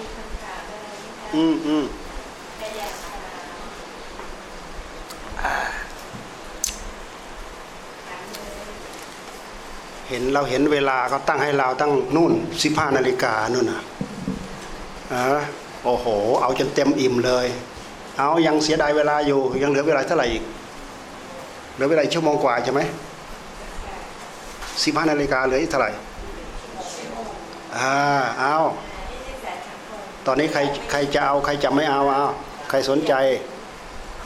มีคำถามอะไรไหมคะอืมอืมใครอยากถามถามเลยเห็นเราเห็นเวลาเขาตั้งให้เราตั้งนู่นสิบห้านาฬิกานู่นน่ะเออโอ้โห เอาจนเต็มอิ่มเลย เอายังเสียดายเวลาอยู่ ยังเหลือเวลาเท่าไหร่อีกเหลือเวลาอีกชั่วโมงกว่าใช่ไหมสิบห้านาฬิกาเหลืออีกเท่าไหร่อ่าเอา ตอนนี้ใครใครจะเอาใครจะไม่เอาเอาใครสนใจ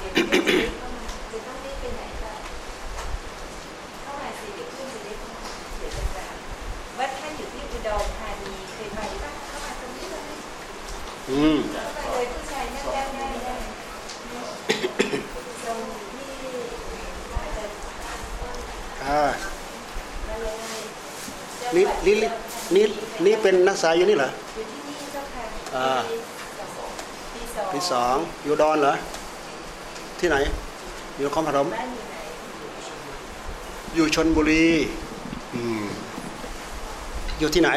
เดี๋ยวจะต้องรีบไปไหนก่อนเข้ามาสิเดี๋ยวเพื่อนจะได้เข้ามาเดี๋ยวจะถามวัดท่านอยู่ที่อุดรธานีเคยไปป่ะเข้ามาตรงนี้เลยอืมเข้ามาเลยผู้ชายนั่งได้ได้ได้ตรงที่อาจจะอ่ามาเลยนี่นี่นี่นี่เป็นนักศึกษาอยู่นี่เหรอ ปีสองที่สองอยู่ดอนเหรอ ที่ไหน อยู่นครพนมอยู่ชนบุรีอยู่ที่ไหน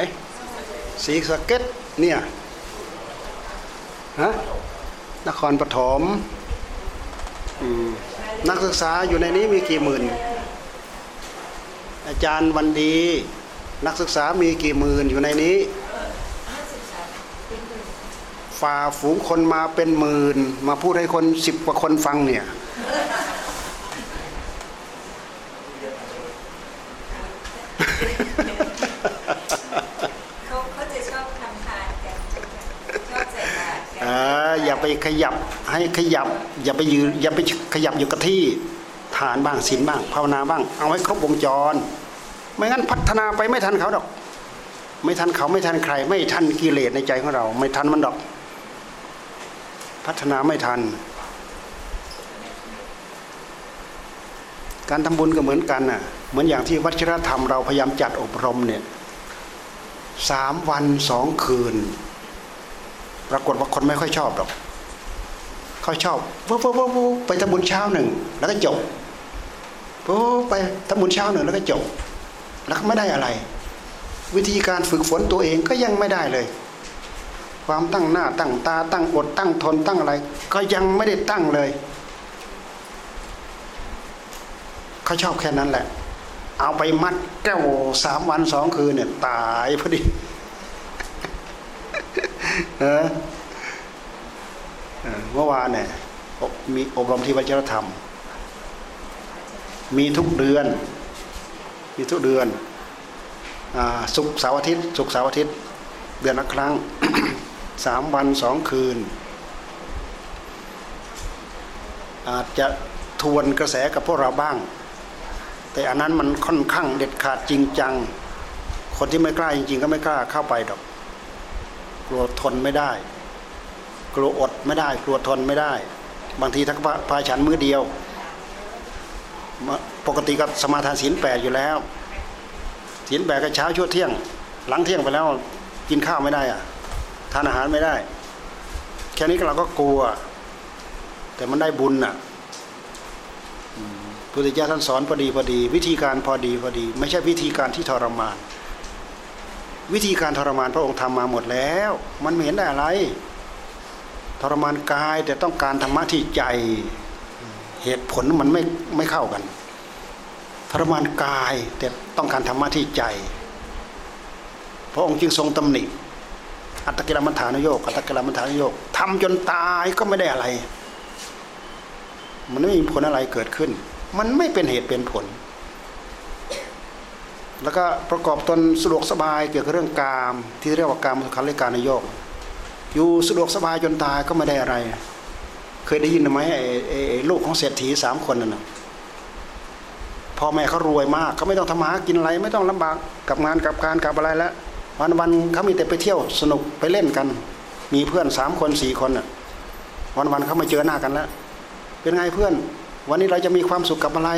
ศรีสะเก็ดเนี่ยฮะนครปฐมนักศึกษาอยู่ในนี้มีกี่หมื่น อาจารย์วันดี นักศึกษามีกี่หมื่นอยู่ในนี้ นักศึกษาเป็นหนึ่ง ฝ่าฝูงคนมาเป็นหมื่น มาพูดให้คนสิบกว่าคนฟังเนี่ยเขาเขาจะชอบทำทานกันชอบใส่บาตรกันอ่าอย่าไปขยับให้ขยับ อย่าไปยืนอย่าไปขยับอยู่กับที่ทานบ้างศีลบ้างภาวนาบ้าง เอาให้ครบวงจร ไม่งั้นพัฒนาไปไม่ทันเขาดอก ไม่ทันเขาไม่ทันใคร ไม่ทันกิเลสในใจของเรา ไม่ทันมันดอก พัฒนาไม่ทัน การทำบุญก็เหมือนกันน่ะเหมือนอย่างที่วัชรธรรมเราพยายามจัดอบรมเนี่ยสามวันสองคืน ปรากฏว่าคนไม่ค่อยชอบหรอกเขาชอบปุ๊บปุ๊บปุ๊บไปทำบุญเช้าหนึ่งแล้วก็จบปุ๊บไปทำบุญเช้าหนึ่งแล้วก็จบ แล้วก็ไม่ได้อะไร วิธีการฝึกฝนตัวเองก็ยังไม่ได้เลย ความตั้งหน้าตั้งตา ตั้งอดตั้งทนตั้งอะไร ก็ยังไม่ได้ตั้งเลยเขาชอบแค่นั้นแหละ เอาไปมัดแก้วสามวันสองคืนเนี่ยตายพอดีเออเมื่อวานเนี่ยมีอบรมที่วัชรธรรม มีทุกเดือน มีทุกเดือนอ่าศุกเสาร์อาทิตย์ศุกเสาร์อาทิตย์ เดือนละครั้ง สามวันสองคืน อาจจะทวนกระแสกับพวกเราบ้าง แต่อันนั้นมันค่อนข้างเด็ดขาดจริงจัง คนที่ไม่กล้าจริง ๆ ก็ไม่กล้าเข้าไปดอก กลัวทนไม่ได้ กลัวอดไม่ได้ กลัวทนไม่ได้ บางทีทักพพาฉันมือเดียว ปกติก็สมาทานศีลแปดอยู่แล้วศีลแปดก็เช้าชั่วเที่ยง หลังเที่ยงไปแล้วกินข้าวไม่ได้อะ ทานอาหารไม่ได้ แค่นี้เราก็กลัว แต่มันได้บุญน่ะพุทธเจ้าท่านสอนพอดีพอดี วิธีการพอดีพอดี ไม่ใช่วิธีการที่ทรมาน วิธีการทรมานพระองค์ทำมาหมดแล้ว มันไม่เห็นได้อะไร ทรมานกายแต่ต้องการธรรมะที่ใจ เหตุผลมันไม่ไม่เข้ากัน ทรมานกายแต่ต้องการธรรมะที่ใจ พระองค์จึงทรงตำหนิ อัตตกิลมัฐานโยกอัตตกิลมัฐานโยกทำจนตายก็ไม่ได้อะไร มันไม่มีผลอะไรเกิดขึ้น มันไม่เป็นเหตุเป็นผล แล้วก็ประกอบตนสะดวกสบายเกี่ยวกับเรื่องกามที่เรียกว่ากามสุขันเลการนโยก อยู่สะดวกสบายจนตายก็ไม่ได้อะไร เคยได้ยินไหมไอ้ลูกของเศรษฐีสามคนนั่นนะพ่อแม่เขารวยมากเขาไม่ต้องทำมาหากินอะไรไม่ต้องลำบากกับงานกับการกับอะไรแล้ว วันวันเขามีแต่ไปเที่ยวสนุกไปเล่นกัน มีเพื่อนสามคนสี่คนน่ะวันวันเขามาเจอหน้ากันแล้วเป็นไงเพื่อน วันนี้เราจะมีความสุขกับอะไร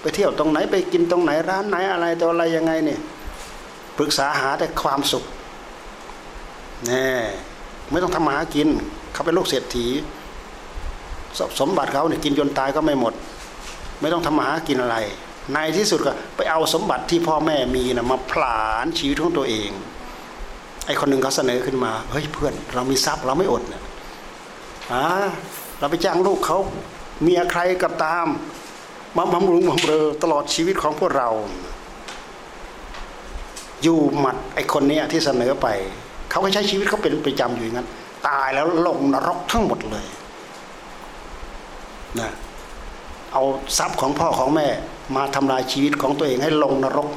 ไปเที่ยวตรงไหนไปกินตรงไหนร้านไหนอะไรตัวอะไรยังไงเนี่ยปรึกษาหาแต่ความสุขแน่ไม่ต้องทำมาหากิน เขาเป็นลูกเศรษฐีสสมบัติเขาเนี่ยกินจนตายก็ไม่หมด ไม่ต้องทำมาหากินอะไร ในที่สุดก็ไปเอาสมบัติที่พ่อแม่มีนะมาผลาญชีวิตของตัวเอง ไอ้คนหนึ่งเขาเสนอขึ้นมาเฮ้ยเพื่อนเรามีทรัพย์เราไม่อดเนี่ยอ่าเราไปจ้างลูกเขาเมียใครกับตามมาบำรุงบำเรอตลอดชีวิตของพวกเรา อยู่หมัดไอ้คนนี้ที่เสนอไป เขาก็ใช้ชีวิตเขาเป็นประจำอยู่อย่างนั้น ตายแล้วลงนรกทั้งหมดเลยนะ เอาทรัพย์ของพ่อของแม่มาทำลายชีวิตของตัวเองให้ลงนรก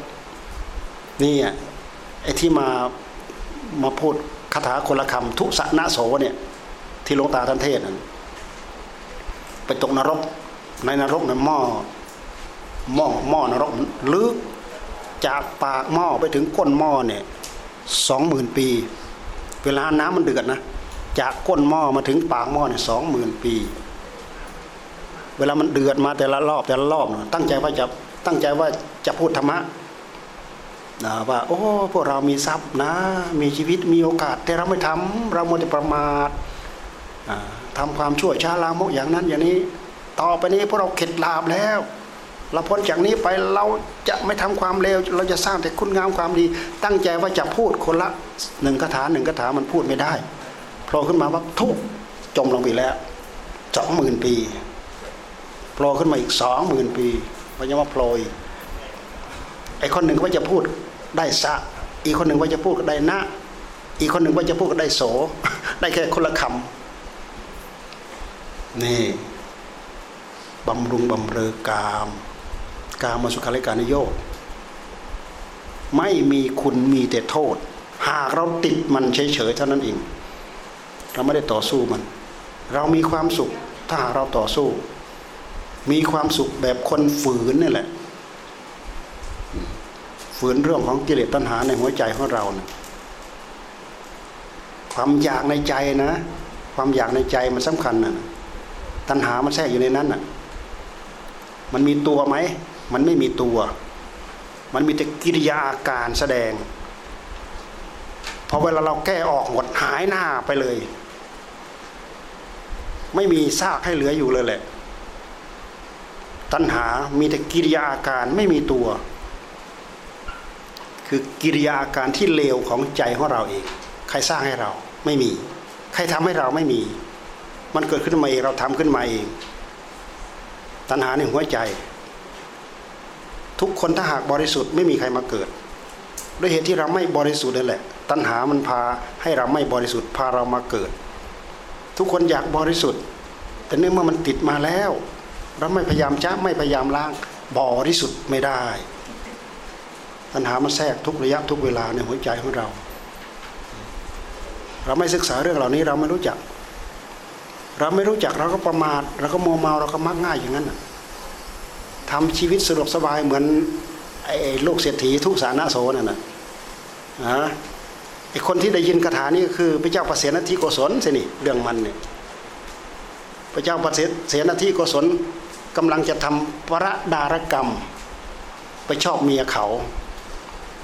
นี่อะไอ้ที่มามาพูดคาถาคนละคำทุสนะโสเนี่ยที่หลวงตาท่านเทศนั้นไปตกนรก ในนรกนั้นหม้อหม้อหม้อนรกลึกจากปากหม้อไปถึงก้นหม้อเนี่ยสองหมื่นปี เวลาน้ำมันเดือดนะจากก้นหม้อมาถึงปากหม้อเนี่ยสองหมื่นปี เวลามันเดือดมาแต่ละรอบแต่ละรอบนะตั้งใจว่าจะตั้งใจว่าจะพูดธรรมะนะว่า โอ้พวกเรามีทรัพย์นะ มีชีวิตมีโอกาสแต่เราไม่ทำเราโมจะประมาทอ่าทำความชั่วช้าลามกอย่างนั้นอย่างนี้ ต่อไปนี้พวกเราเข็ดลาบแล้ว เราพ้นจากนี้ไปเราจะไม่ทำความเลวเราจะสร้างแต่คุณงามความดี ตั้งใจว่าจะพูดคนละหนึ่งคาถาหนึ่งคาถามันพูดไม่ได้โผล่ขึ้นมาว่าทุกจมลงไปแล้วสองหมื่นปี โผล่ขึ้นมาอีกสองหมื่นปีมันยังว่าโผล่อีกไอ้คนหนึ่งว่าจะพูดได้สะ อีกคนหนึ่งว่าจะพูดก็ได้นะ อีกคนหนึ่งว่าจะพูดก็ได้โส ได้แค่คนละคำนี่บำรุงบำเรอกาม กามมาสุขาริการนโยกไม่มีคุณมีแต่โทษ หากเราติดมันเฉยๆเท่านั้นเอง เราไม่ได้ต่อสู้มัน เรามีความสุขถ้าหากเราต่อสู้ มีความสุขแบบคนฝืนนี่แหละ ฝืนเรื่องของกิเลสตัณหาในหัวใจของเรานะความอยากในใจนะ ความอยากในใจมันสำคัญนะตัณหามันแทรกอยู่ในนั้นน่ะ มันมีตัวไหม มันไม่มีตัว มันมีแต่กิริยาอาการแสดงพอเวลาเราแก้ออกหมดหายหน้าไปเลย ไม่มีซากให้เหลืออยู่เลยแหละ ตัณหามีแต่กิริยาอาการไม่มีตัว คือกิริยาอาการที่เลวของใจของเราเอง ใครสร้างให้เราไม่มี ใครทำให้เราไม่มี มันเกิดขึ้นมาเองเราทำขึ้นมาเอง ตัณหาในหัวใจ ทุกคนถ้าหากบริสุทธิ์ไม่มีใครมาเกิด ด้วยเหตุที่เราไม่บริสุทธิ์นั่นแหละ ตัณหามันพาให้เราไม่บริสุทธิ์พาเรามาเกิด ทุกคนอยากบริสุทธิ์ แต่เนื่องเมื่อมันติดมาแล้ว เราไม่พยายามจะไม่พยายามล้างบริสุทธิ์ไม่ได้ตัณหามันแทรกทุกระยะทุกเวลาในหัวใจของเรา เราไม่ศึกษาเรื่องเหล่านี้เราไม่รู้จัก เราไม่รู้จักเราก็ประมาทเราก็มัวเมาเราก็มักง่ายอย่างนั้นทำชีวิตสะดวกสบายเหมือนไอ้ลูกเศรษฐีทุกสานะโสนั่นนะนะไอ้คนที่ได้ยินคาถานี้ก็คือพระเจ้าประเสนทิโกศลสินี่เรื่องมันเนี่ยพระเจ้าประเสนทิโกศล กำลังจะทำประดารกรรม ไปชอบเมียเขา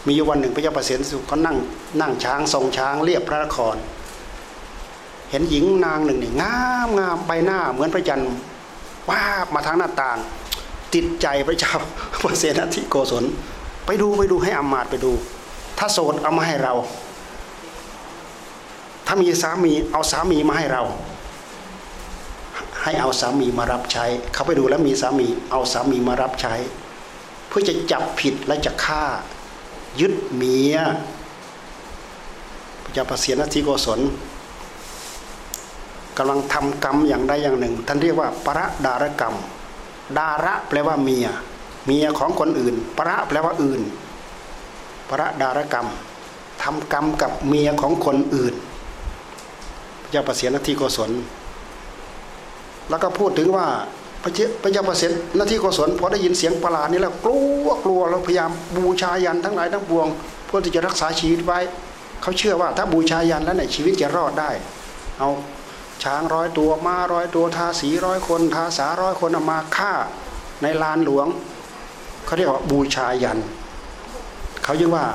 มีวันหนึ่งพระเจ้าประเสนสุขเขานั่งนั่งช้างทรงช้างเรียบพระนคร เห็นหญิงนางหนึ่งนี่งามงามใบหน้าเหมือนพระจันทร์ว้าบมาทางหน้าต่าง ติดใจพระเจ้าพระเสนาธิโกศลไปดูไปดูให้อามาตไปดู ถ้าโสดเอามาให้เรา ถ้ามีสามีเอาสามีมาให้เรา ให้เอาสามีมารับใช้ เขาไปดูแล้วมีสามีเอาสามีมารับใช้ เพื่อจะจับผิดและจะฆ่า ยึดเมียพระเจ้าประเสียนทิโกศลกำลังทำกรรมอย่างใดอย่างหนึ่ง ท่านเรียกว่าประดารกรรม ดาระแปลว่าเมีย เมียของคนอื่น ประแปลว่าอื่น ประดารกรรมทำกรรมกับเมียของคนอื่นพระเจ้าประเสียนทิโกศล แล้วก็พูดถึงว่าพระเจ้าพระเจ้าประเสริฐหน้าที่โกศลพอได้ยินเสียงประหลาดนี้แล้วกลัวกลัวเราพยายามบูชายันทั้งหลายทั้งปวงเพื่อที่จะรักษาชีวิตไว้ เขาเชื่อว่าถ้าบูชายันแล้วเนี่ยชีวิตจะรอดได้ เอาช้างร้อยตัวม้าร้อยตัวทาสีร้อยคนทาสาร้อยคนเอามาฆ่าในลานหลวงเขาเรียกว่าบูชายันเขายึงว่า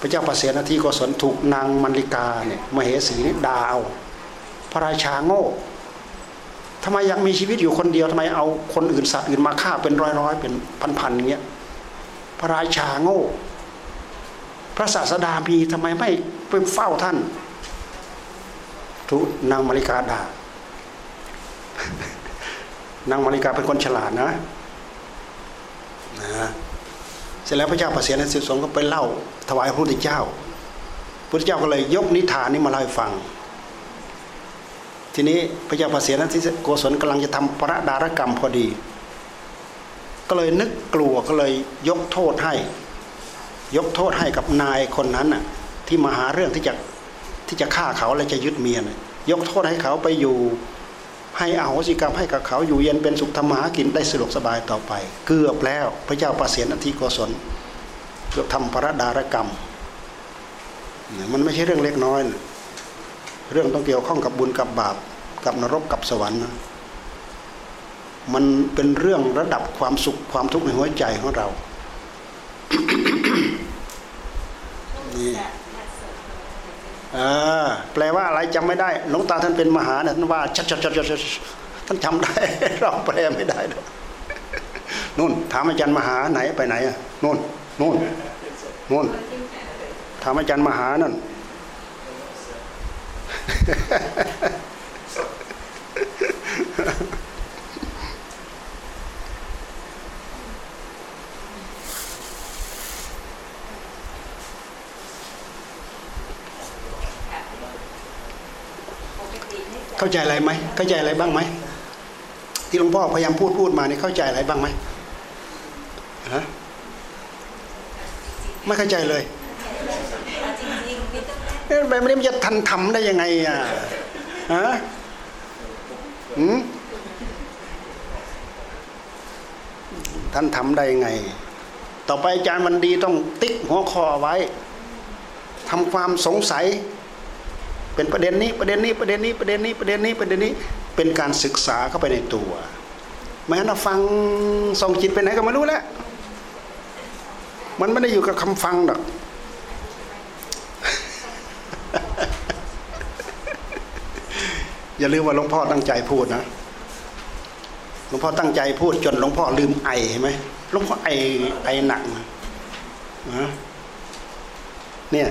พระเจ้าประเสริฐหน้าที่โกศลถูกนางมัลลิกาเนี่ยมเหสีนี่ด่าเอา พระราชาโง่ทำไมยังมีชีวิตอยู่คนเดียวทำไมเอาคนอื่นสัตว์อื่นมาฆ่าเป็นร้อยร้อยเป็นพันพันอย่างเงี้ยพระราชาโง่ พระศาสดามีทำไมไม่ไปเฝ้าท่าน ทุนางมาริกาด่านางมาริกาเป็นคนฉลาดนะนะเสร็จแล้วพระเจ้าประเสียนสิบสงก็ไปเล่าถวายพระพุทธเจ้าพระพุทธเจ้าก็เลยยกนิทานนี้มาเล่าให้ฟัง ทีนี้พระเจ้าประเสียนที่โกศลกำลังจะทำประดารกรรมพอดี ก็เลยนึกกลัวก็เลยยกโทษให้ ยกโทษให้กับนายคนนั้นน่ะที่มาหาเรื่องที่จะที่จะฆ่าเขาและจะยึดเมียน่ะยกโทษให้เขาไปอยู่ ให้อโหสิกรรมให้กับเขาอยู่เย็นเป็นสุขทำมาหากินได้สะดวกสบายต่อไป เกือบแล้วพระเจ้าประเสียนทิโกศลเกือบทำพระดารกรรม มันไม่ใช่เรื่องเล็กน้อยนะ เรื่องต้องเกี่ยวข้องกับบุญกับบาปกับนรกกับสวรรค์นะมันเป็นเรื่องระดับความสุขความทุกข์ในหัวใจของเรานี่เออแปลว่าอะไรจำไม่ได้หลวงตาท่านเป็นมหาเนี่ยท่านว่าชัดชัดชัดชัดชัดท่านจำได้ เราแปลไม่ได้หรอกนู่นถามอาจารย์มหาไหนไปไหนอะนู่นนู่นนู่นถามอาจารย์มหานั่น เข้าใจอะไรไหมเข้าใจอะไรบ้างไหมที่หลวงพ่อพยายามพูดพูดมาเนี่ยเข้าใจอะไรบ้างไหมฮะไม่เข้าใจเลย เอาจริงๆไม่ต้อง แบบนี้มันจะทันทำได้ยังไงอะฮะหืมท่านทำได้ยังไง ต่อไปอาจารย์มันดีต้องติ๊กหัวคอไว้ทำความสงสัย เป็นประเด็นนี้ประเด็นนี้ประเด็นนี้ประเด็นนี้ประเด็นนี้ประเด็นนี้เป็นการศึกษาเข้าไปในตัวไม่งั้นเราฟังส่งจิตไปไหนก็ไม่รู้แล้วมันไม่ได้อยู่กับคำฟังหรอก อย่าลืมว่าหลวงพ่อตั้งใจพูดนะหลวงพ่อตั้งใจพูดจนหลวงพ่อลืมไอเห็นไหมหลวงพ่อไอไอหนักนะเนี่ย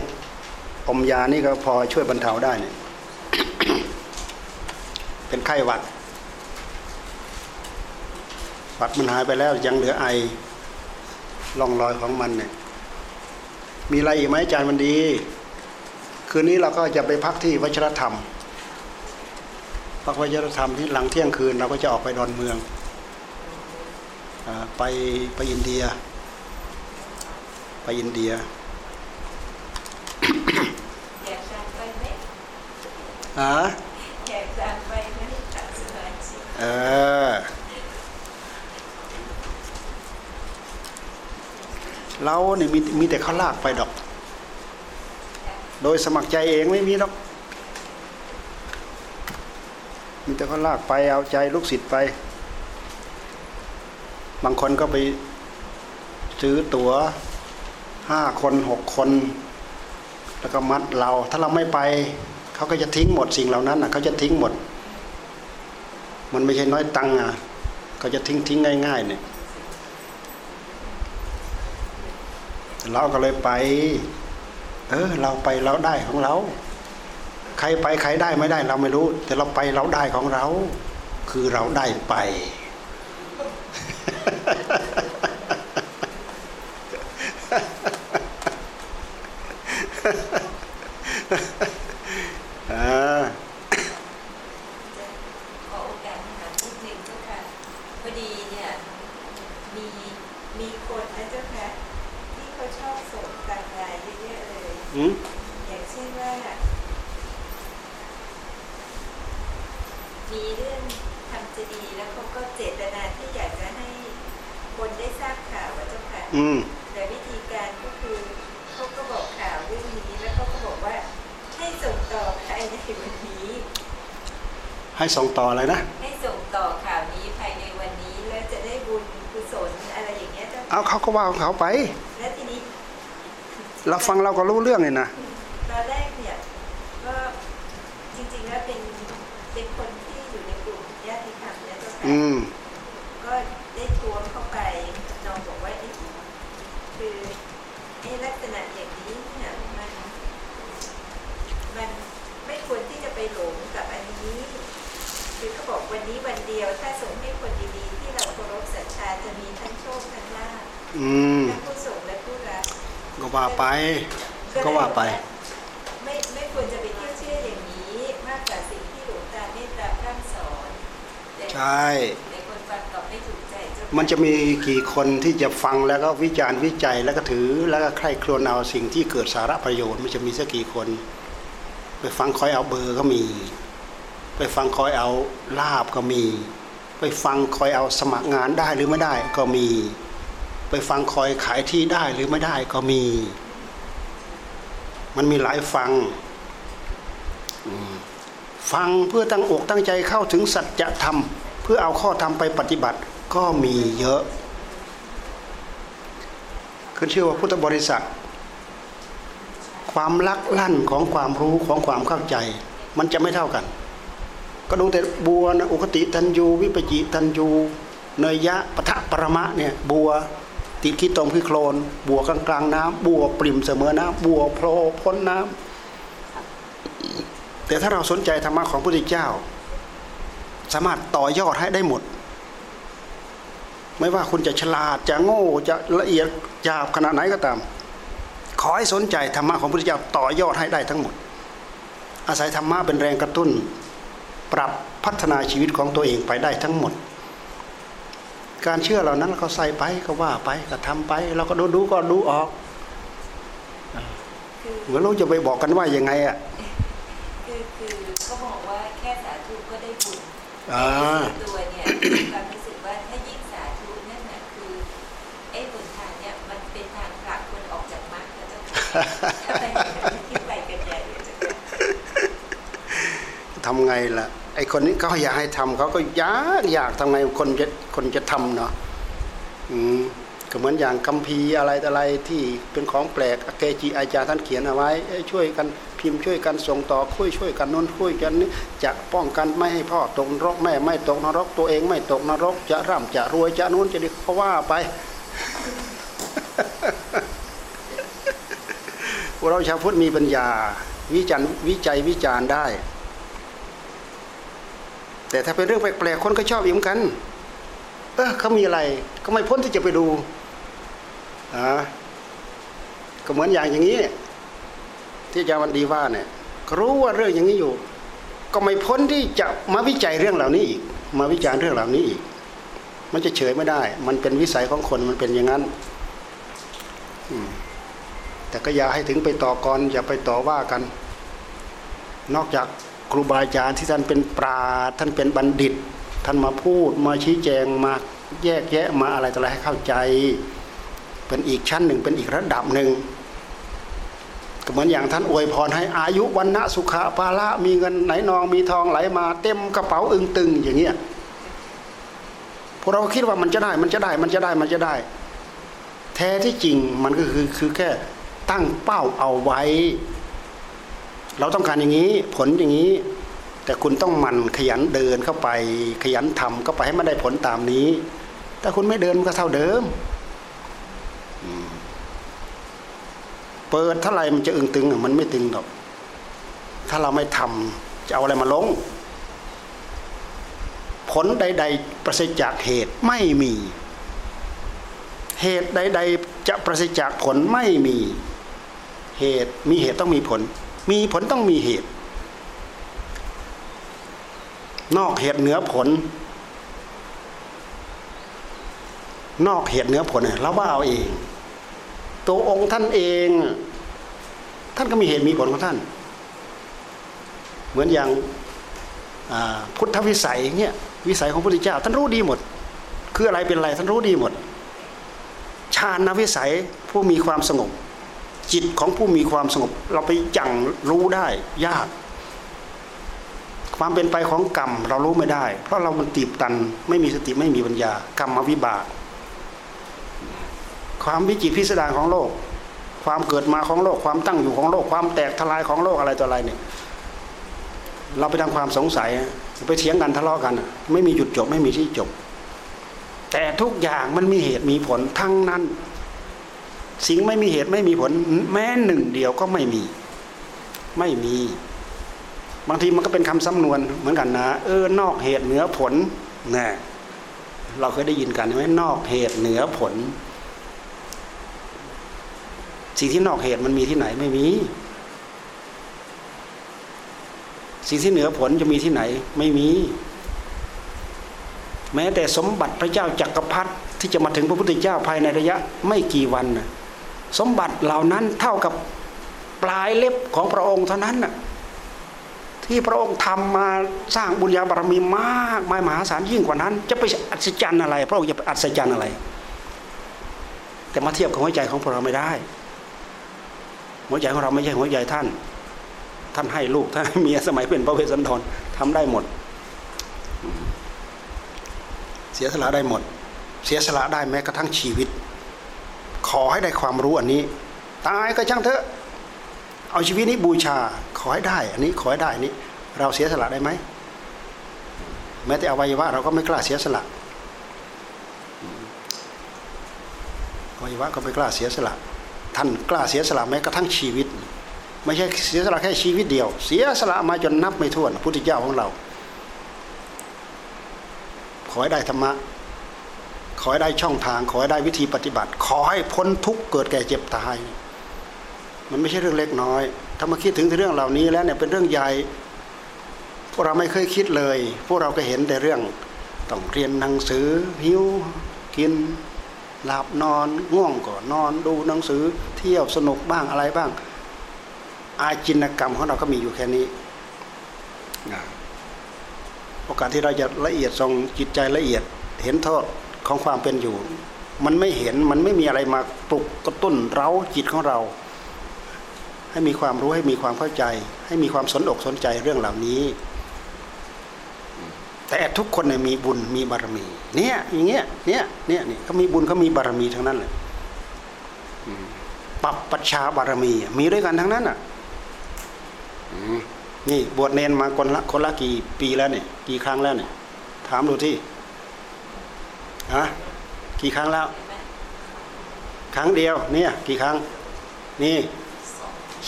อมยานี่ก็พอช่วยบรรเทาได้เนี่ยเป็นไข้หวัดหวัดมันหายไปแล้วยังเหลือไอร่องรอยของมันเนี่ยมีอะไรอีกไหมอาจารย์มันดี คืนนี้เราก็จะไปพักที่วัชรธรรม พักวัชรธรรมที่หลังเที่ยงคืน เราก็จะออกไปดอนเมืองอาไปไปอินเดีย ไปอินเดียอยากจำไปไหมอ่าอยากจำไปไหมตัดสมาชิกเออเราเนี่ยมีมีแต่เขาลากไปดอก โดยสมัครใจเองไม่มีดอก มีแต่เขาลากไปเอาใจลูกศิษย์ไป บางคนก็ไปซื้อตั๋วห้าคนหกคน แล้วก็มัดเรา ถ้าเราไม่ไป เขาก็จะทิ้งหมดสิ่งเหล่านั้นนะเขาจะทิ้งหมด มันไม่ใช่น้อยตังค์อะเขาจะทิ้งทิ้งง่ายๆเนี่ยเราก็เลยไป เออ เราไปเราได้ของเรา ใครไปใครได้ไม่ได้เราไม่รู้ แต่เราไปเราได้ของเรา คือเราได้ไปอ่าขอโอกาสถามนิดนึงเจ้าค่ะพอดีเนี่ยมีมีคนนะเจ้าค่ะที่เขาชอบส่งต่างงานเยอะๆเลยอืมอย่างเช่นว่า มีเรื่องทำจะดีแล้วเขาก็เจตนาที่อยากจะให้คนได้ทราบข่าวว่าเจ้าค่ะอืมแต่วิธีการก็คือเขาก็บอกข่าวเรื่องนี้แล้วเขาก็บอกว่าให้ส่งต่อภายในวันนี้ ให้ส่งต่ออะไรนะ ให้ส่งต่อข่าวนี้ภายในวันนี้แล้วจะได้บุญกุศลอะไรอย่างเงี้ยเจ้าค่ะเอาเขาก็ว่าของเขาไป แล้วทีนี้ เราฟังเราก็รู้เรื่องเลยนะ อืมก็ได้ทวงเข้าไปน้องบอกว่าไอ้คือไอ้ลักษณะอย่างนี้เนี่ยมันมันไม่ควรที่จะไปหลงกับอันนี้ คือเขาบอกวันนี้วันเดียว ถ้าส่งให้คนดีๆ ที่เราเคารพศรัทธาจะมีทั้งโชคทั้งลาภอืมผู้สงและผู้รับก็ว่าไป ก็ว่าไป ไม่ไม่ควรจะไป ใช่แต่คนฟังกลับไม่ถูกใจเจ้ามันจะมีกี่คนที่จะฟังแล้วก็วิจารณ์วิจัยแล้วก็ถือ แล้วก็ใคร่ครวญเอาสิ่งที่เกิดสาระประโยชน์ มันจะมีสักกี่คน ไปฟังคอยเอาเบอร์ก็มี ไปฟังคอยเอาลาบก็มี ไปฟังคอยเอาสมัครงานได้หรือไม่ได้ก็มี ไปฟังคอยขายที่ได้หรือไม่ได้ก็มี มันมีหลายฟังอืมฟังเพื่อตั้งอกตั้งใจเข้าถึงสัจธรรม เพื่อเอาข้อธรรมไปปฏิบัติก็มีเยอะขึ้นชื่อว่าพุทธบริษัท ความลักลั่นของความรู้ของความเข้าใจ มันจะไม่เท่ากัน ก็ดูแต่บัวนะอุคติตันยูวิปจิตันยูเนยยะปะทะปรมะเนี่ยบัวติดขี้ตมขี้โคลนบัวกลางกลางน้ำบัวปริ่มเสมอน้ำบัวโผล่พ้นน้ำแต่ถ้าเราสนใจธรรมะของพระพุทธเจ้า สามารถต่อยอดให้ได้หมด ไม่ว่าคุณจะฉลาดจะโง่จะละเอียดยาบขนาดไหนก็ตาม ขอให้สนใจธรรมะของพระพุทธเจ้าต่อยอดให้ได้ทั้งหมด อาศัยธรรมะเป็นแรงกระตุ้น ปรับพัฒนาชีวิตของตัวเองไปได้ทั้งหมด การเชื่อเหล่านั้นก็ใส่ไปก็ว่าไปก็ทำไป เราก็ดูดูก็ดูออกเหมือนเราจะไปบอกกันว่ายังไงอะคือคือเขาบอกว่าแค่สาธุก็ได้บุญ อ่าแต่ในส่วนตัวเนี่ยมีความรู้สึกว่าถ้ายิ่งสาธุนั่นน่ะคือไอ้บนทางเนี่ยมันเป็นทางผลักคนออกจากมรรคนะเจ้าค่ะอะไรคิดไปกันใหญ่เลยเจ้าค่ะทำไงล่ะไอคนนี้เขาอยากให้ทำเขาก็อยากอยากทำไงคนจะคนจะทำเนาะอืม ก็เหมือนอย่างคัมภีร์อะไรต่อะไรที่เป็นของแปลกเกจิอาจารย์ท่านเขียนเอาไว้ ช่วยกันพิมพ์ช่วยกันส่งต่อคุยช่วยกันโน้นคุยกันนี้จะป้องกันไม่ให้พ่อตกนรกแม่ไม่ตกนรกตัวเองไม่ตกนรก จะร่ำจะรวยจะนู้นจะดีเขาะว่าไปพวกเราชาวพุทธมีปัญญาวิจารวิจัยวิจารณ์ได้ แต่ถ้าเป็นเรื่องแปลกๆคนก็ชอบอีกเหมือนกัน เออเขามีอะไรก็ไม่พ้นที่จะไปดู ก็เหมือนอย่างอย่างนี้ที่อาจารย์วันดีว่าเนี่ยรู้ว่าเรื่องอย่างนี้อยู่ ก็ไม่พ้นที่จะมาวิจัยเรื่องเหล่านี้อีก มาวิจารณ์เรื่องเหล่านี้อีก มันจะเฉยไม่ได้ มันเป็นวิสัยของคนมันเป็นอย่างนั้นแต่ก็อย่าให้ถึงไปต่อกรอย่าไปต่อว่ากัน นอกจากครูบาอาจารย์ที่ท่านเป็นปราท่านเป็นบัณฑิต ท่านมาพูดมาชี้แจงมาแยกแยะมาอะไรต่ออะไรให้เข้าใจ เป็นอีกชั้นหนึ่งเป็นอีกระดับหนึ่งก็เหมือนอย่างท่านอวยพรให้อายุวันนะสุขะภาละมีเงินไหนนองมีทองไหลมาเต็มกระเป๋าอึงตึงอย่างเงี้ยพวกเราคิดว่ามันจะได้มันจะได้มันจะได้มันจะได้ แท้ที่จริงมันก็คือคือแค่ตั้งเป้าเอาไว้ เราต้องการอย่างนี้ผลอย่างนี้ แต่คุณต้องมันขยันเดินเข้าไปขยันทำก็ไปให้มันได้ผลตามนี้ ถ้าคุณไม่เดินมันก็เท่าเดิมอืม เปิดเท่าไหร่มันจะอึงตึงอมันไม่ตึงหรอก ถ้าเราไม่ทำจะเอาอะไรมาลง ผลใด ๆ ประสิจากเหตุไม่มี เหตุใด ๆ จะประสิจากผลไม่มี เหตุมีเหตุต้องมีผล มีผลต้องมีเหตุ นอกเหตุเหนือผล นอกเหตุเหนือผลเนี่ยเราว่าเอาเอง ตัวองค์ท่านเอง ท่านก็มีเหตุมีผลของท่าน เหมือนอย่างพุทธวิสัยเงี้ยวิสัยของพระพุทธเจ้า ท่านรู้ดีหมด คืออะไรเป็นอะไรท่านรู้ดีหมดฌานวิสัยผู้มีความสงบ จิตของผู้มีความสงบ เราไปจังรู้ได้ยาก ความเป็นไปของกรรมเรารู้ไม่ได้ เพราะเรามันตีบตัน ไม่มีสติไม่มีปัญญากรรมวิบาก ความวิจิตรพิสดารของโลก ความเกิดมาของโลก ความตั้งอยู่ของโลก ความแตกทลายของโลกอะไรต่ออะไรเนี่ย เราไปทำความสงสัย ไปเถียงกันทะเลาะกัน ไม่มีหยุดจบไม่มีที่จบ แต่ทุกอย่างมันมีเหตุมีผลทั้งนั้น สิ่งไม่มีเหตุไม่มีผล แม้หนึ่งเดียวก็ไม่มี ไม่มี บางทีมันก็เป็นคำสำนวนเหมือนกันนะ เออนอกเหตุเหนือผลนะเราเคยได้ยินกันไหมนอกเหตุเหนือผล สิ่งที่นอกเหตุมันมีที่ไหนไม่มี สิ่งที่เหนือผลจะมีที่ไหนไม่มี แม้แต่สมบัติพระเจ้าจักรพรรดิที่จะมาถึงพระพุทธเจ้าภายในระยะไม่กี่วันนะสมบัติเหล่านั้นเท่ากับปลายเล็บของพระองค์เท่านั้นน่ะที่พระองค์ทำมาสร้างบุญญาบารมีมากมายมหาศาลยิ่งกว่านั้น จะไปอัศจรรย์อะไร พระองค์จะอัศจรรย์อะไร แต่มาเทียบกับหัวใจของพวกเราไม่ได้ หัวใจของเราไม่ใช่หัวใจท่าน ท่านให้ลูกท่านให้เมียสมัยเป็นพระเวสสันดรทำได้หมด เสียสละได้หมด เสียสละได้แม้กระทั่งชีวิต ขอให้ได้ความรู้อันนี้ ตายก็ช่างเถอะ เอาชีวิตนี้บูชา ขอให้ได้ อันนี้ขอให้ได้อันนี้ เราเสียสละได้ไหมแม้แต่อวัยวะเราก็ไม่กล้าเสียสละอวัยวะก็ไม่กล้าเสียสละ ท่านกล้าเสียสละแม้กระทั่งชีวิต ไม่ใช่เสียสละแค่ชีวิตเดียว เสียสละมาจนนับไม่ถ้วนพุทธเจ้าของเรา ขอให้ได้ธรรมะขอให้ได้ช่องทาง ขอให้ได้วิธีปฏิบัติ ขอให้พ้นทุกข์เกิดแก่เจ็บตาย มันไม่ใช่เรื่องเล็กน้อย ถ้ามาคิดถึงเรื่องเหล่านี้แล้วเนี่ยเป็นเรื่องใหญ่พวกเราไม่เคยคิดเลย พวกเราก็เห็นแต่เรื่องต้องเรียนหนังสือหิวกิน หลับนอนง่วงก่อนนอนดูหนังสือเที่ยวสนุกบ้างอะไรบ้าง อาจินกรรมของเราก็มีอยู่แค่นี้โอกาสที่เราจะละเอียดทรงจิตใจละเอียดเห็นโทษของความเป็นอยู่ มันไม่เห็นมันไม่มีอะไรมาปลุกกระตุ้นเร้าจิตของเรา ให้มีความรู้ให้มีความเข้าใจ ให้มีความสนอกสนใจเรื่องเหล่านี้ แต่ทุกคนเนี่ยมีบุญมีบารมี เนี่ยอย่างเงี้ยเนี่ยเนี่ยนี่เขามีบุญเขามีบารมีทั้งนั้นเลยอืมปัปปัชชาบารมี มีด้วยกันทั้งนั้นอะนี่บวชเนนมาคนละคนละกี่ปีแล้วเนี่ย กี่ครั้งแล้วเนี่ย ถามดูที่ฮะกี่ครั้งแล้ว ครั้งเดียว เนี่ย กี่ครั้ง นี่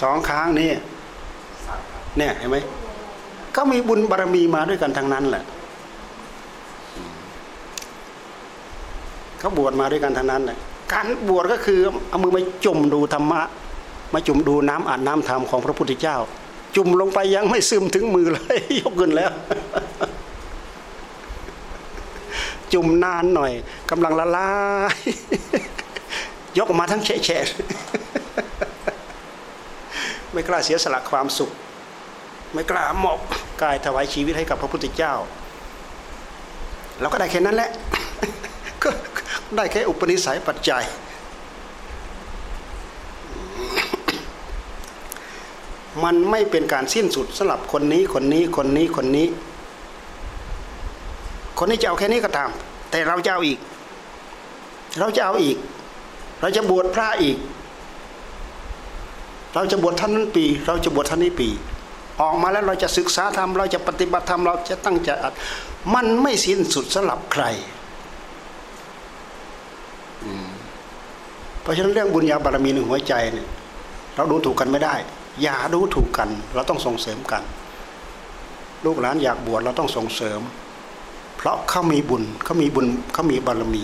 สองครั้งนี่เนี่ยเห็นไหมก็มีบุญบารมีมาด้วยกันทั้งนั้นแหละ เขาบวชมาด้วยกันทั้งนั้นแหละการบวชก็คือเอามือมาจุ่มดูธรรมะ มาจุ่มดูน้ำอ่าบน้ำธรรมของพระพุทธเจ้า จุ่มลงไปยังไม่ซึมถึงมือเลย ยกขึ้นแล้ว จุ่มนานหน่อยกำลังละลายยกออกมาทั้งแฉะไม่กล้าเสียสละความสุข ไม่กล้าหมอบกายถวายชีวิตให้กับพระพุทธเจ้าเราก็ได้แค่นั้นแหละก็ ได้แค่อุปนิสัยปัจจัย มันไม่เป็นการสิ้นสุดสำหรับคนนี้คนนี้คนนี้คนนี้ คนนี้จะเอาแค่นี้ก็ตาม แต่เราจะเอาอีก เราจะเอาอีก เราจะบวชพระอีก เราจะบวชท่านนั้นปี เราจะบวชท่านนี้ปีออกมาแล้วเราจะศึกษาธรรมเราจะปฏิบัติธรรมเราจะตั้งใจอัดมันไม่สิ้นสุดสำหรับใคร เพราะฉะนั้นเรื่องบุญญาบารมีในหัวใจเนี่ยเราดูถูกกันไม่ได้ อย่าดูถูกกัน เราต้องส่งเสริมกัน ลูกหลานอยากบวชเราต้องส่งเสริม เพราะเขามีบุญเขามีบุญเขามีบารมี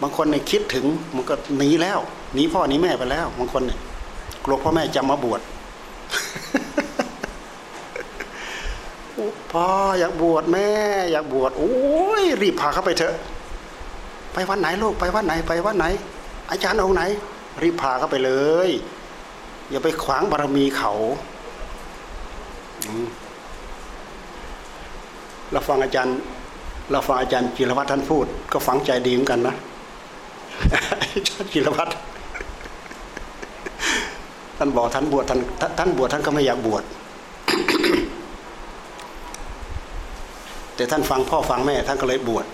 บางคนเนี่ยคิดถึงมันก็หนีแล้วหนีพ่อหนีแม่ไปแล้วบางคนเนี่ยกลัวพ่อแม่จะมาบวชพ่ออยากบวชแม่ อยากบวชโอ้ยรีบพาเขาไปเถอะ ไปวัดไหนลูกไปวัดไหนไปวัดไหน อาจารย์องค์ไหน รีบพาเขาไปเลย อย่าไปขวางบารมีเขาเราฟังอาจารย์ เราฟังอาจารย์จิรวัตรท่านพูด ก็ฝังใจดีเหมือนกันนะอาจารย์จิรวัตรท่านบอกท่านบวชท่านท่านบวชท่านก็ไม่อยากบวชแต่ท่านฟังพ่อฟังแม่ท่านก็เลยบวช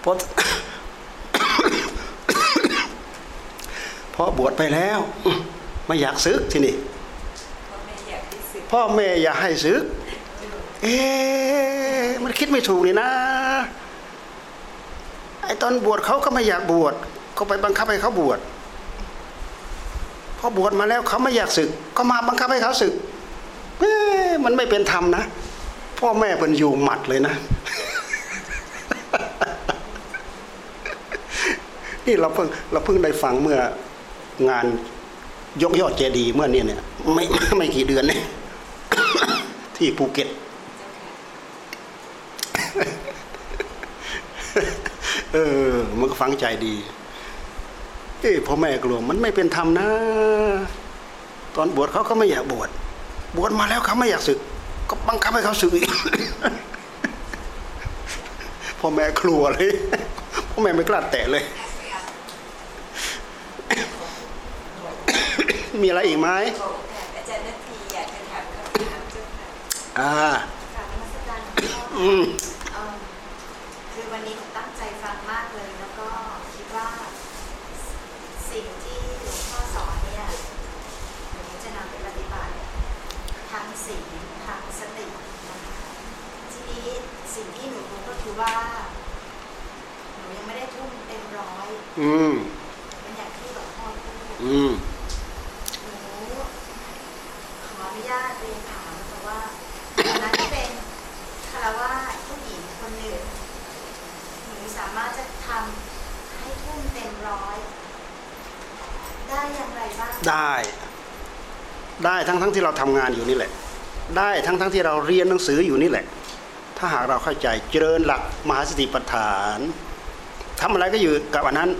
เพราะพอบวชไปแล้วไม่อยากซึกที่นี่พ่อแม่อยากที่สึกพ่อแม่อยากให้ซึก เอ๊มันคิดไม่ถูกนี่นะ ไอตอนบวชเขาก็ไม่อยากบวชก็ไปบังคับให้เขาบวชพอบวชมาแล้วเขาไม่อยากศึก ก็มาบังคับให้เขาศึก เอ๊มันไม่เป็นธรรมนะพ่อแม่เป็นอยู่หมัดเลยนะ นี่เราเพิ่งเราเพิ่งได้ฟังเมื่องานยกยอดเจดีเมื่อเนี่ยเนี่ยไม่ไม่กี่เดือนเนี่ยที่ภูเก็ตเออ มันก็ฟังใจดี เอ้พ่อแม่กลัวมันไม่เป็นธรรมนะ ตอนบวชเขาก็ไม่อยากบวชบวชมาแล้วเขาไม่อยากศึก ก็บังคับให้เขาศึกอีกพ่อแม่กลัวเลยพ่อแม่ไม่กล้าแตะเลย มีอะไรอีกไหมขอโอกาสอาจารย์นาทีอยากจะถามคำถามเจ้าค่ะอ่ากราบนมัสการหลวงพ่ออืมเอิ่มคือวันนี้ผมตั้งใจฟังมากเลย แล้วก็คิดว่าสิ่งที่หลวงพ่อสอนเนี่ยหนูจะนำไปปฏิบัติทางศีลทางสตินะคะทีนี้สิ่งที่หนูรู้ก็คือว่าหนูยังไม่ได้ทุ่มเต็มร้อย อืมเป็นอย่างที่หลวงพ่อพูดอืม หนูขออนุญาตเรียนถามนะคะว่าตอนนั้นที่เป็นคารวาสผู้หญิงคนหนึ่งหนูสามารถจะทำให้ทุ่มเต็ม ร้อยได้อย่างไรบ้างได้ ได้ทั้งทั้งที่เราทำงานอยู่นี่แหละ ได้ทั้งทั้งที่เราเรียนหนังสืออยู่นี่แหละ ถ้าหากเราเข้าใจเจริญหลักมหาสติปัฏฐานทำอะไรก็อยู่กับอันนั้น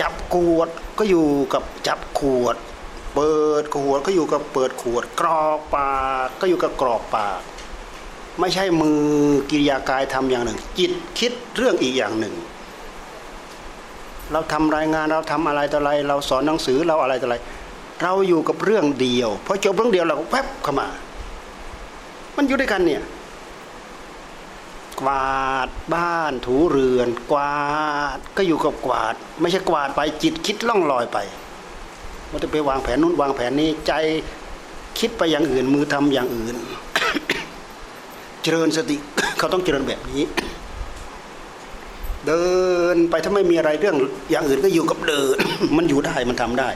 จับขวดก็อยู่กับจับขวด เปิดขวดก็อยู่กับเปิดขวด กรอกปากก็อยู่กับกรอกปาก ไม่ใช่มือกิริยากายทำอย่างหนึ่ง จิตคิดเรื่องอีกอย่างหนึ่ง เราทำรายงานเราทำอะไรต่ออะไร เราสอนหนังสือเราอะไรต่ออะไร เราอยู่กับเรื่องเดียวพอจบเรื่องเดียวเราก็แวบเข้ามา มันอยู่ด้วยกันเนี่ยกวาดบ้านถูเรือน กวาดก็อยู่กับกวาด ไม่ใช่กวาดไปจิตคิดล่องลอยไปมันจะไปวางแผนนู้นวางแผนนี้ใจคิดไปอย่างอื่นมือทำอย่างอื่น เจริญสติเขาต้องเจริญแบบนี้ เดินไปถ้าไม่มีอะไรเรื่องอย่างอื่นก็อยู่กับเดิน มันอยู่ได้มันทำได้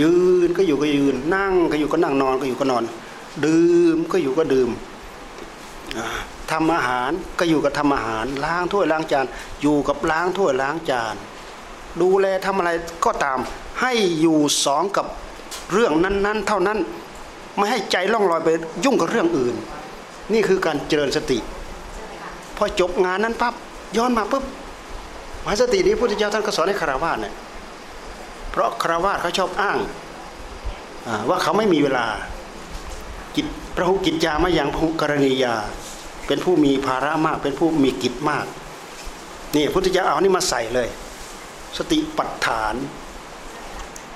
ยืนก็อยู่ก็ยืน นั่งก็อยู่ก็นั่งนอนก็อยู่ก็นอน ดื่มก็อยู่ก็ดื่มอ่าทำอาหารก็อยู่กับทำอาหารล้างถ้วยล้างจานอยู่กับล้างถ้วยล้างจาน ดูแลทำอะไรก็ตาม ให้อยู่สองกับเรื่องนั้น ๆ เท่านั้นไม่ให้ใจล่องลอยไปยุ่งกับเรื่องอื่น นี่คือการเจริญสติ พอจบงานนั้นปั๊บย้อนมาปุ๊บ มหาสตินี้พุทธเจ้าท่านก็สอนให้คารวะเนี่ยเพราะคารวะเขาชอบอ้างว่าเขาไม่มีเวลากิจพระหุกิจยามาอย่างพระหุกรณียา เป็นผู้มีภาระมาก เป็นผู้มีกิจมาก นี่พุทธเจ้าเอานี่มาใส่เลย สติปัฏฐาน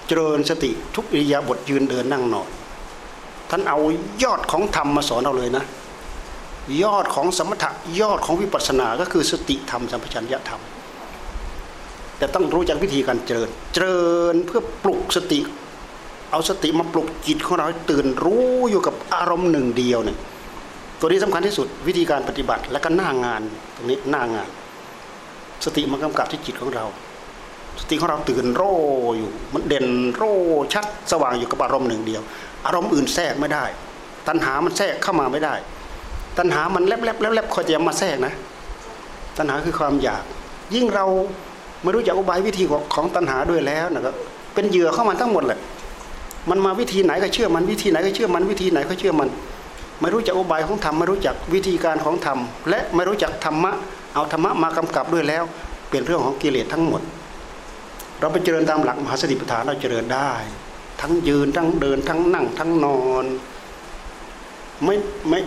เจริญสติทุกอิริยาบถยืนเดินนั่งนอนท่านเอายอดของธรรมมาสอนเราเลยนะ ยอดของสมถะยอดของวิปัสสนาก็คือสติธรรมสัมปชัญญะธรรม แต่ต้องรู้จักวิธีการเจริญ เจริญเพื่อปลุกสติ เอาสติมาปลุกจิตของเราให้ตื่นรู้อยู่กับอารมณ์หนึ่งเดียวเนี่ยตัวนี้สำคัญที่สุดวิธีการปฏิบัติและก็หน้างานตรงนี้หน้างาน สติมากำกับที่จิตของเรา สติของเราตื่นโร่อยู่มันเด่นโร่ชัดสว่างอยู่กับอารมณ์หนึ่งเดียว อารมณ์อื่นแทรกไม่ได้ ตัณหามันแทรกเข้ามาไม่ได้ ตัณหามันแลบแลบแลบแลบคอยจะมาแทรกนะ ตัณหาคือความอยาก ยิ่งเรา ไม่รู้จักอุบายวิธีของของตัณหาด้วยแล้วนะครับเป็นเหยื่อเข้ามาทั้งหมดแหละมันมาวิธีไหนก็เชื่อมันวิธีไหนก็เชื่อมันวิธีไหนก็เชื่อมัน ไม่รู้จักอุบายของธรรมไม่รู้จักวิธีการของธรรม และไม่รู้จักธรรมะเอาธรรมะมากำกับด้วยแล้ว เป็นเรื่องของกิเลสทั้งหมด เราไปเจริญตามหลักมหาสติปัฏฐานเราเจริญได้ ทั้งยืนทั้งเดินทั้งนั่ง ทั้งนอนไม่ไม่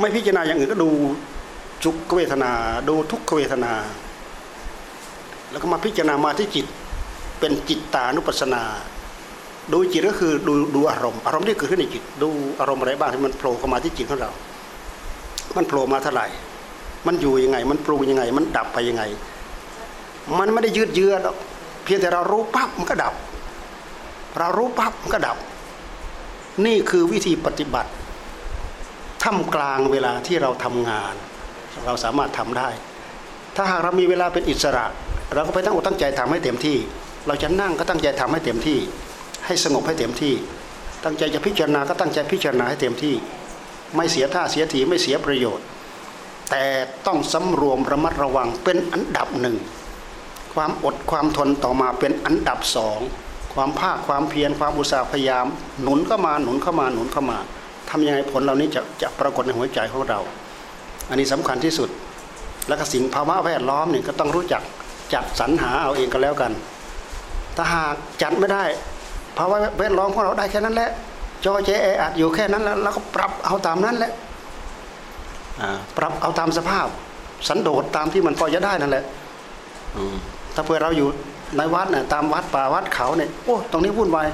ไม่พิจารณาอย่างอื่นก็ดูสุขเวทนา ดูทุกขเวทนา แล้วก็มาพิจารณามาที่จิตเป็นจิตตานุปัสสนา ดูจิตก็คือดูดูอารมณ์อารมณ์ที่เกิดขึ้นในจิต ดูอารมณ์อะไรบ้างที่มันโผล่เข้ามาที่จิตของเรา มันโผล่มาเท่าไหร่ มันอยู่ยังไง มันปรุงยังไง มันดับไปยังไง มันไม่ได้ยืดเยื้อหรอกเพียงแต่เรารู้ปั๊บมันก็ดับ เรารู้ปั๊บมันก็ดับ นี่คือวิธีปฏิบัติท่ามกลางเวลาที่เราทำงาน เราสามารถทำได้ ถ้าหากเรามีเวลาเป็นอิสระ เราก็ไปตั้งอกตั้งใจทำให้เต็มที่ เราจะนั่งก็ตั้งใจทำให้เต็มที่ ให้สงบให้เต็มที่ ตั้งใจจะพิจารณาก็ตั้งใจพิจารณาให้เต็มที่ ไม่เสียท่าเสียทีไม่เสียประโยชน์ แต่ต้องสำรวมระมัดระวังเป็นอันดับหนึ่งความอดความทนต่อมาเป็นอันดับสองความภาคความเพียรความอุตสาห์พยายาม หนุนเข้ามาหนุนเข้ามาหนุนเข้ามาทำยังไงผลเหล่านี้จะจะปรากฏในหัวใจของเรา อันนี้สำคัญที่สุด แล้วก็สิ่งภาวะแวดล้อมเนี่ยก็ต้องรู้จัก จัดสรรหาเอาเองก็แล้วกัน ถ้าหากจัดไม่ได้ภาวะแวดล้อมของเราได้แค่นั้นแหละจอเจแออัดอยู่แค่นั้นแล้วเราก็ปรับเอาตามนั้นแหละอ่าปรับเอาตามสภาพ สันโดษตามที่มันพอจะได้นั่นแหละอืมถ้าเพื่อเราอยู่ในวัดเนี่ยตามวัดป่าวัดเขาเนี่ยโอ้ตรงนี้วุ่นวาย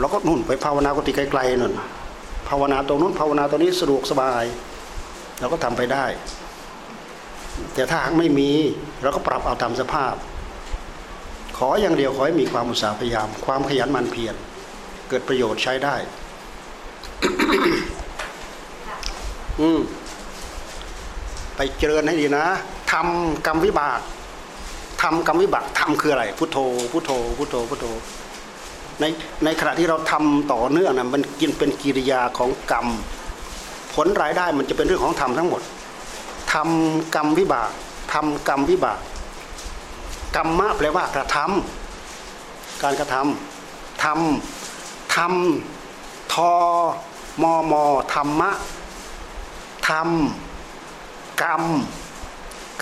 เราก็นุ่นไปภาวนากุฏิไกลๆนั่นภาวนาตรงนู้นภาวนาตรงนี้สะดวกสบาย เราก็ทำไปได้ แต่ถ้าหากไม่มีเราก็ปรับเอาตามสภาพ ขออย่างเดียวขอให้มีความอุตสาห์พยายาม ความขยันหมั่นเพียรเกิดประโยชน์ใช้ได้ อืมไปเจริญให้ดีนะทำกรรมวิบากทำกรรมวิบากทำคืออะไร พุทโธ พุทโธ พุทโธ พุทโธ ในในขณะที่เราทำต่อเนื่องนะมันกินเป็นกิริยาของกรรม ผลรายได้มันจะเป็นเรื่องของธรรมทั้งหมด ทำกรรมวิบากทำกรรมวิบากกรรมะแปลว่ากระทำการกระทำทำทำทอมอมอธรรมะทำกรรม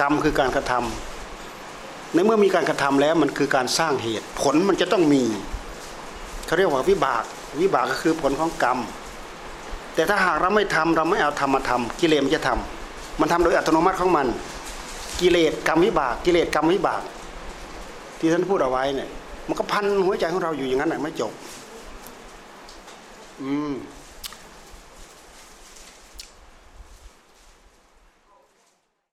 กรรมคือการกระทำในเมื่อมีการกระทำแล้วมันคือการสร้างเหตุ ผลมันจะต้องมีเขาเรียกว่าวิบาก วิบากก็คือผลของกรรม แต่ถ้าหากเราไม่ทำเราไม่เอาธรรมมาทำกิเลสมันจะทำ มันทำโดยอัตโนมัติของมัน กิเลสกรรมวิบาก กิเลสกรรมวิบาก ที่ท่านพูดเอาไว้เนี่ย มันก็พันหัวใจของเราอยู่อย่างนั้นแหละไม่จบ อืม